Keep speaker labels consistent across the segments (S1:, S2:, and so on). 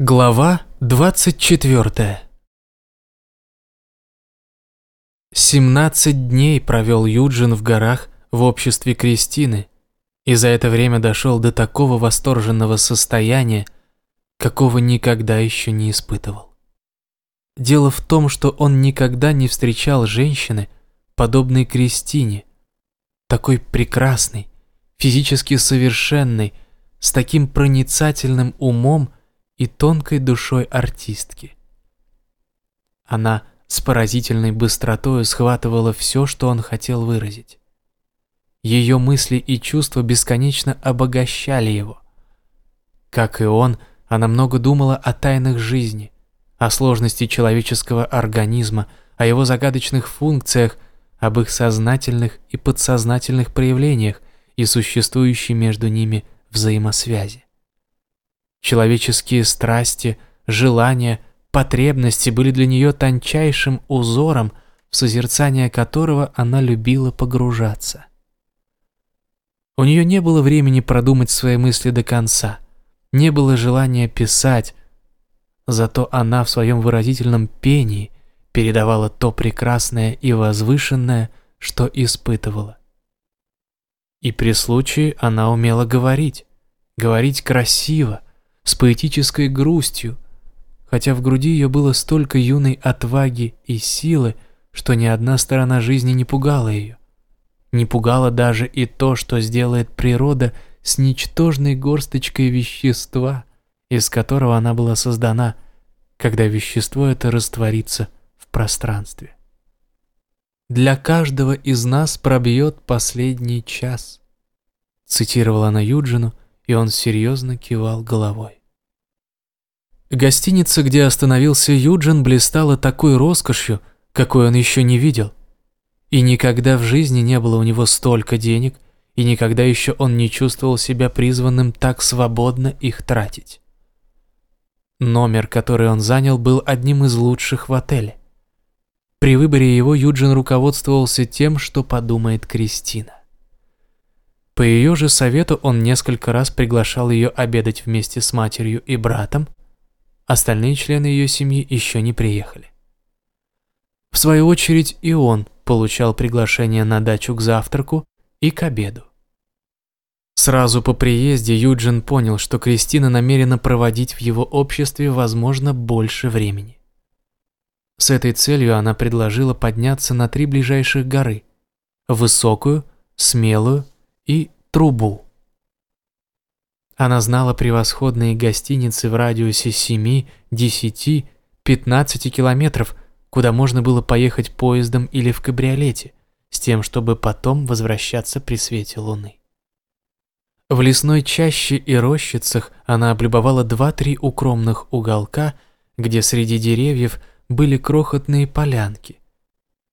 S1: Глава 24 17 дней провел Юджин в горах в обществе Кристины и за это время дошел до такого восторженного состояния, какого никогда еще не испытывал. Дело в том, что он никогда не встречал женщины, подобной Кристине, такой прекрасной, физически совершенной, с таким проницательным умом и тонкой душой артистки. Она с поразительной быстротой схватывала все, что он хотел выразить. Ее мысли и чувства бесконечно обогащали его. Как и он, она много думала о тайнах жизни, о сложности человеческого организма, о его загадочных функциях, об их сознательных и подсознательных проявлениях и существующей между ними взаимосвязи. Человеческие страсти, желания, потребности были для нее тончайшим узором, в созерцание которого она любила погружаться. У нее не было времени продумать свои мысли до конца, не было желания писать, зато она в своем выразительном пении передавала то прекрасное и возвышенное, что испытывала. И при случае она умела говорить, говорить красиво, с поэтической грустью, хотя в груди ее было столько юной отваги и силы, что ни одна сторона жизни не пугала ее. Не пугало даже и то, что сделает природа с ничтожной горсточкой вещества, из которого она была создана, когда вещество это растворится в пространстве. «Для каждого из нас пробьет последний час», цитировала она Юджину, и он серьезно кивал головой. Гостиница, где остановился Юджин, блистала такой роскошью, какой он еще не видел. И никогда в жизни не было у него столько денег, и никогда еще он не чувствовал себя призванным так свободно их тратить. Номер, который он занял, был одним из лучших в отеле. При выборе его Юджин руководствовался тем, что подумает Кристина. По ее же совету он несколько раз приглашал ее обедать вместе с матерью и братом. Остальные члены ее семьи еще не приехали. В свою очередь и он получал приглашение на дачу к завтраку и к обеду. Сразу по приезде Юджин понял, что Кристина намерена проводить в его обществе, возможно, больше времени. С этой целью она предложила подняться на три ближайших горы – высокую, смелую и трубу. Она знала превосходные гостиницы в радиусе 7, 10, 15 километров, куда можно было поехать поездом или в кабриолете, с тем, чтобы потом возвращаться при свете луны. В лесной чаще и рощицах она облюбовала два-три укромных уголка, где среди деревьев были крохотные полянки.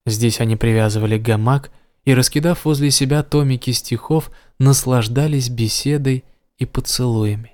S1: Здесь они привязывали гамак и, раскидав возле себя томики стихов, наслаждались беседой и поцелуями.